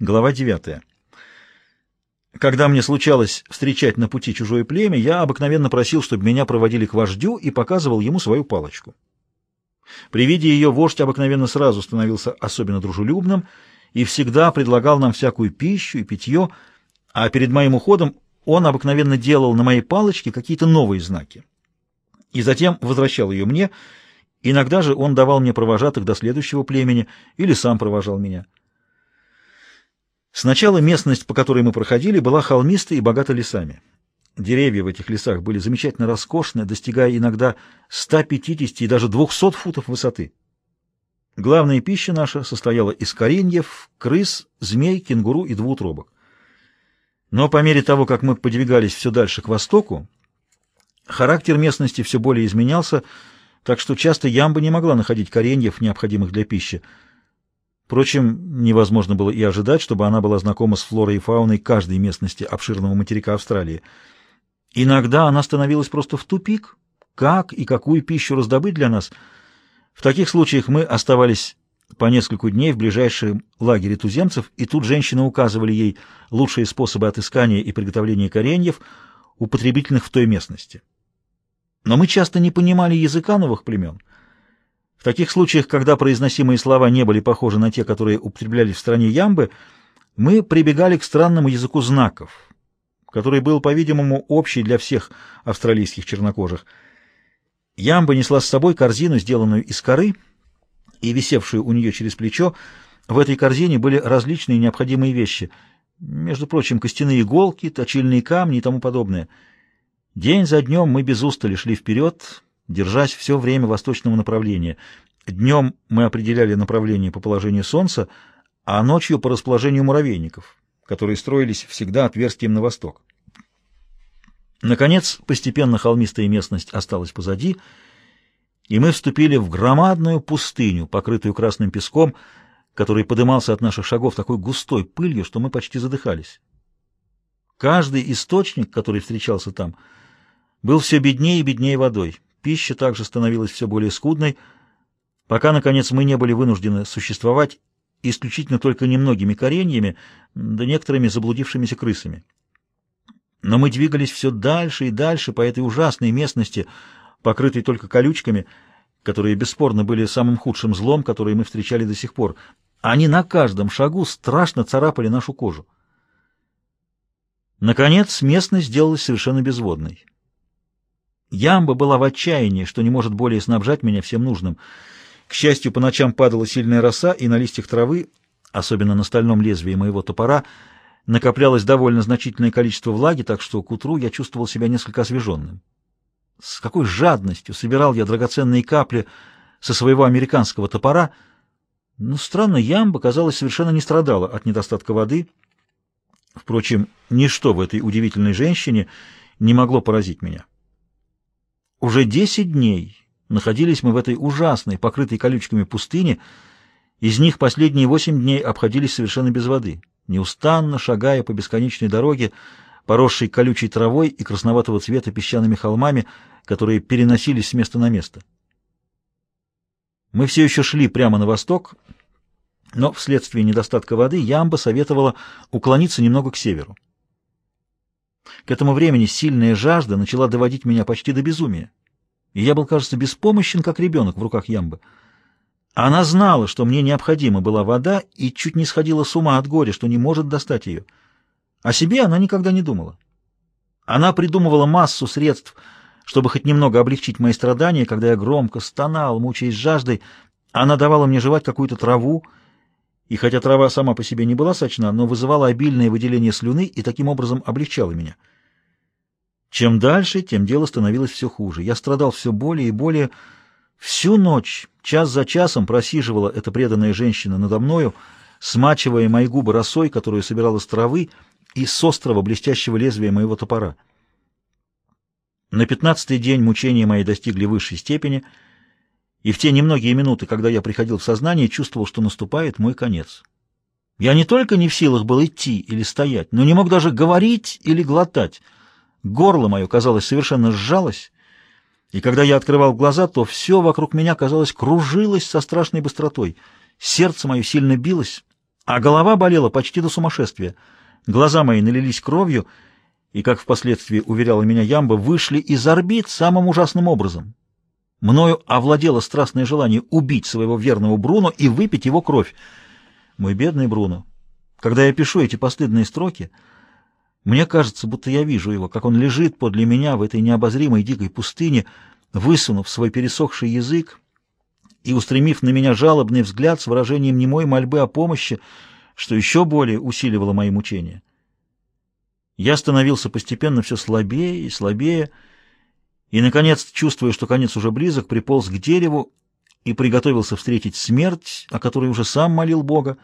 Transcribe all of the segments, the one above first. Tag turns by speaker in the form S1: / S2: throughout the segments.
S1: Глава 9. Когда мне случалось встречать на пути чужое племя, я обыкновенно просил, чтобы меня проводили к вождю и показывал ему свою палочку. При виде ее вождь обыкновенно сразу становился особенно дружелюбным и всегда предлагал нам всякую пищу и питье, а перед моим уходом он обыкновенно делал на моей палочке какие-то новые знаки. И затем возвращал ее мне, иногда же он давал мне провожатых до следующего племени или сам провожал меня. Сначала местность, по которой мы проходили, была холмистой и богата лесами. Деревья в этих лесах были замечательно роскошны, достигая иногда 150 и даже 200 футов высоты. Главная пища наша состояла из кореньев, крыс, змей, кенгуру и двуутробок. Но по мере того, как мы подвигались все дальше к востоку, характер местности все более изменялся, так что часто ямба не могла находить кореньев, необходимых для пищи. Впрочем, невозможно было и ожидать, чтобы она была знакома с флорой и фауной каждой местности обширного материка Австралии. Иногда она становилась просто в тупик. Как и какую пищу раздобыть для нас? В таких случаях мы оставались по несколько дней в ближайшем лагере туземцев, и тут женщины указывали ей лучшие способы отыскания и приготовления кореньев, употребительных в той местности. Но мы часто не понимали языка новых племен — в таких случаях, когда произносимые слова не были похожи на те, которые употреблялись в стране Ямбы, мы прибегали к странному языку знаков, который был, по-видимому, общий для всех австралийских чернокожих. Ямба несла с собой корзину, сделанную из коры, и висевшую у нее через плечо. В этой корзине были различные необходимые вещи, между прочим, костяные иголки, точильные камни и тому подобное. День за днем мы без устали шли вперед, держась все время восточного направления. Днем мы определяли направление по положению Солнца, а ночью по расположению муравейников, которые строились всегда отверстием на восток. Наконец, постепенно холмистая местность осталась позади, и мы вступили в громадную пустыню, покрытую красным песком, который подымался от наших шагов такой густой пылью, что мы почти задыхались. Каждый источник, который встречался там, был все беднее и беднее водой. Пища также становилась все более скудной, пока, наконец, мы не были вынуждены существовать исключительно только немногими кореньями, да некоторыми заблудившимися крысами. Но мы двигались все дальше и дальше по этой ужасной местности, покрытой только колючками, которые бесспорно были самым худшим злом, который мы встречали до сих пор. Они на каждом шагу страшно царапали нашу кожу. Наконец, местность сделалась совершенно безводной. Ямба была в отчаянии, что не может более снабжать меня всем нужным. К счастью, по ночам падала сильная роса, и на листьях травы, особенно на стальном лезвии моего топора, накоплялось довольно значительное количество влаги, так что к утру я чувствовал себя несколько освеженным. С какой жадностью собирал я драгоценные капли со своего американского топора, но странно, ямба, казалось, совершенно не страдала от недостатка воды. Впрочем, ничто в этой удивительной женщине не могло поразить меня. Уже десять дней находились мы в этой ужасной, покрытой колючками пустыне, из них последние восемь дней обходились совершенно без воды, неустанно шагая по бесконечной дороге, поросшей колючей травой и красноватого цвета песчаными холмами, которые переносились с места на место. Мы все еще шли прямо на восток, но вследствие недостатка воды Ямба советовала уклониться немного к северу. К этому времени сильная жажда начала доводить меня почти до безумия, и я был, кажется, беспомощен, как ребенок в руках Ямбы. Она знала, что мне необходима была вода, и чуть не сходила с ума от горя, что не может достать ее. О себе она никогда не думала. Она придумывала массу средств, чтобы хоть немного облегчить мои страдания, когда я громко стонал, мучаясь жаждой. Она давала мне жевать какую-то траву, и хотя трава сама по себе не была сочна, но вызывала обильное выделение слюны и таким образом облегчала меня. Чем дальше, тем дело становилось все хуже. Я страдал все более и более. Всю ночь, час за часом, просиживала эта преданная женщина надо мною, смачивая мои губы росой, которую собирала с травы, и с острого блестящего лезвия моего топора. На пятнадцатый день мучения мои достигли высшей степени — и в те немногие минуты, когда я приходил в сознание, чувствовал, что наступает мой конец. Я не только не в силах был идти или стоять, но не мог даже говорить или глотать. Горло мое, казалось, совершенно сжалось, и когда я открывал глаза, то все вокруг меня, казалось, кружилось со страшной быстротой. Сердце мое сильно билось, а голова болела почти до сумасшествия. Глаза мои налились кровью, и, как впоследствии уверяла меня Ямба, вышли из орбит самым ужасным образом. Мною овладело страстное желание убить своего верного Бруно и выпить его кровь. Мой бедный Бруно, когда я пишу эти постыдные строки, мне кажется, будто я вижу его, как он лежит подле меня в этой необозримой дикой пустыне, высунув свой пересохший язык и устремив на меня жалобный взгляд с выражением немой мольбы о помощи, что еще более усиливало мои мучения. Я становился постепенно все слабее и слабее, и, наконец, чувствуя, что конец уже близок, приполз к дереву и приготовился встретить смерть, о которой уже сам молил Бога.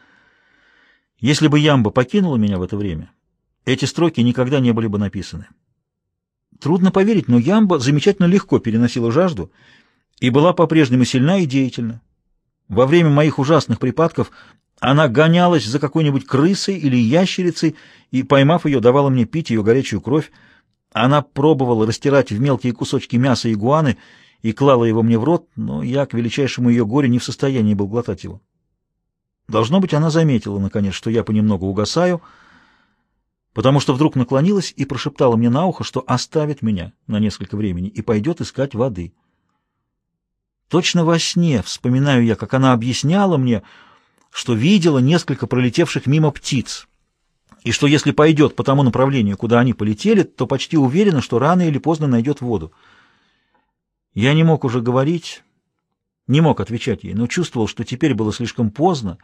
S1: Если бы Ямба покинула меня в это время, эти строки никогда не были бы написаны. Трудно поверить, но Ямба замечательно легко переносила жажду и была по-прежнему сильна и деятельна. Во время моих ужасных припадков она гонялась за какой-нибудь крысой или ящерицей и, поймав ее, давала мне пить ее горячую кровь. Она пробовала растирать в мелкие кусочки мяса игуаны и клала его мне в рот, но я, к величайшему ее горю, не в состоянии был глотать его. Должно быть, она заметила, наконец, что я понемногу угасаю, потому что вдруг наклонилась и прошептала мне на ухо, что оставит меня на несколько времени и пойдет искать воды. Точно во сне вспоминаю я, как она объясняла мне, что видела несколько пролетевших мимо птиц, и что если пойдет по тому направлению, куда они полетели, то почти уверена, что рано или поздно найдет воду. Я не мог уже говорить, не мог отвечать ей, но чувствовал, что теперь было слишком поздно,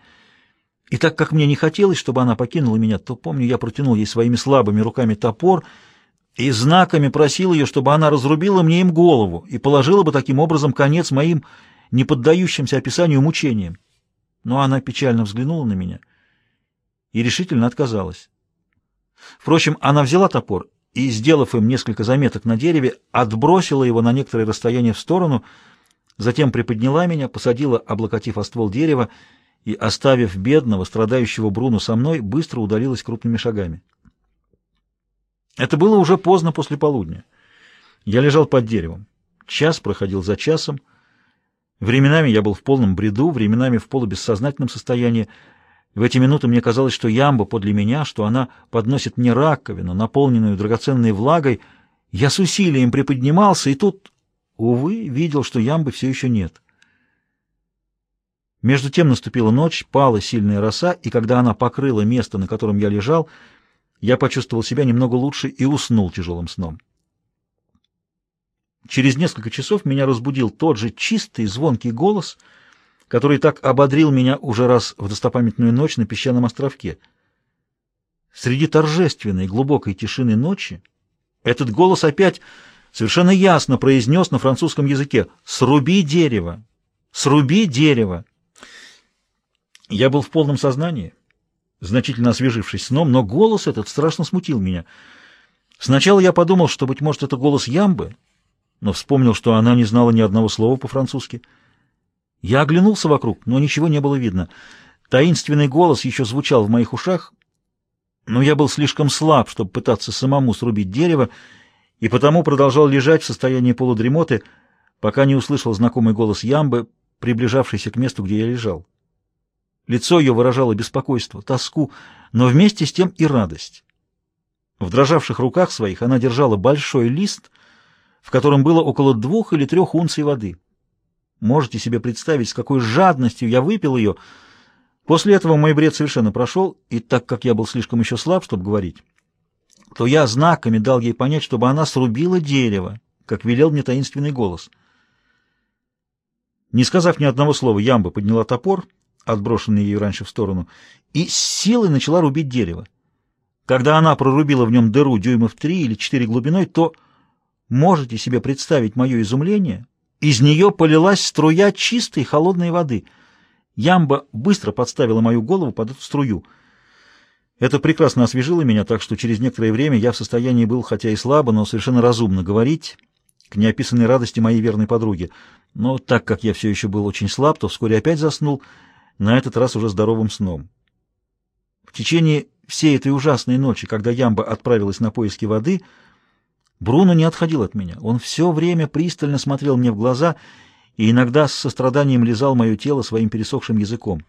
S1: и так как мне не хотелось, чтобы она покинула меня, то, помню, я протянул ей своими слабыми руками топор и знаками просил ее, чтобы она разрубила мне им голову и положила бы таким образом конец моим не поддающимся описанию мучениям но она печально взглянула на меня и решительно отказалась. Впрочем, она взяла топор и, сделав им несколько заметок на дереве, отбросила его на некоторое расстояние в сторону, затем приподняла меня, посадила, облокотив о ствол дерева, и, оставив бедного, страдающего Бруну со мной, быстро удалилась крупными шагами. Это было уже поздно после полудня. Я лежал под деревом. Час проходил за часом, Временами я был в полном бреду, временами в полубессознательном состоянии. В эти минуты мне казалось, что ямба подле меня, что она подносит мне раковину, наполненную драгоценной влагой. Я с усилием приподнимался, и тут, увы, видел, что ямбы все еще нет. Между тем наступила ночь, пала сильная роса, и когда она покрыла место, на котором я лежал, я почувствовал себя немного лучше и уснул тяжелым сном. Через несколько часов меня разбудил тот же чистый, звонкий голос, который так ободрил меня уже раз в достопамятную ночь на песчаном островке. Среди торжественной глубокой тишины ночи этот голос опять совершенно ясно произнес на французском языке «Сруби дерево! Сруби дерево!» Я был в полном сознании, значительно освежившись сном, но голос этот страшно смутил меня. Сначала я подумал, что, быть может, это голос Ямбы, но вспомнил, что она не знала ни одного слова по-французски. Я оглянулся вокруг, но ничего не было видно. Таинственный голос еще звучал в моих ушах, но я был слишком слаб, чтобы пытаться самому срубить дерево, и потому продолжал лежать в состоянии полудремоты, пока не услышал знакомый голос Ямбы, приближавшийся к месту, где я лежал. Лицо ее выражало беспокойство, тоску, но вместе с тем и радость. В дрожавших руках своих она держала большой лист — в котором было около двух или трех унций воды. Можете себе представить, с какой жадностью я выпил ее. После этого мой бред совершенно прошел, и так как я был слишком еще слаб, чтобы говорить, то я знаками дал ей понять, чтобы она срубила дерево, как велел мне таинственный голос. Не сказав ни одного слова, Ямба подняла топор, отброшенный ею раньше в сторону, и с силой начала рубить дерево. Когда она прорубила в нем дыру дюймов три или четыре глубиной, то Можете себе представить мое изумление? Из нее полилась струя чистой холодной воды. Ямба быстро подставила мою голову под эту струю. Это прекрасно освежило меня, так что через некоторое время я в состоянии был, хотя и слабо, но совершенно разумно говорить к неописанной радости моей верной подруги. Но так как я все еще был очень слаб, то вскоре опять заснул, на этот раз уже здоровым сном. В течение всей этой ужасной ночи, когда Ямба отправилась на поиски воды, Бруно не отходил от меня. Он все время пристально смотрел мне в глаза и иногда с состраданием лизал мое тело своим пересохшим языком.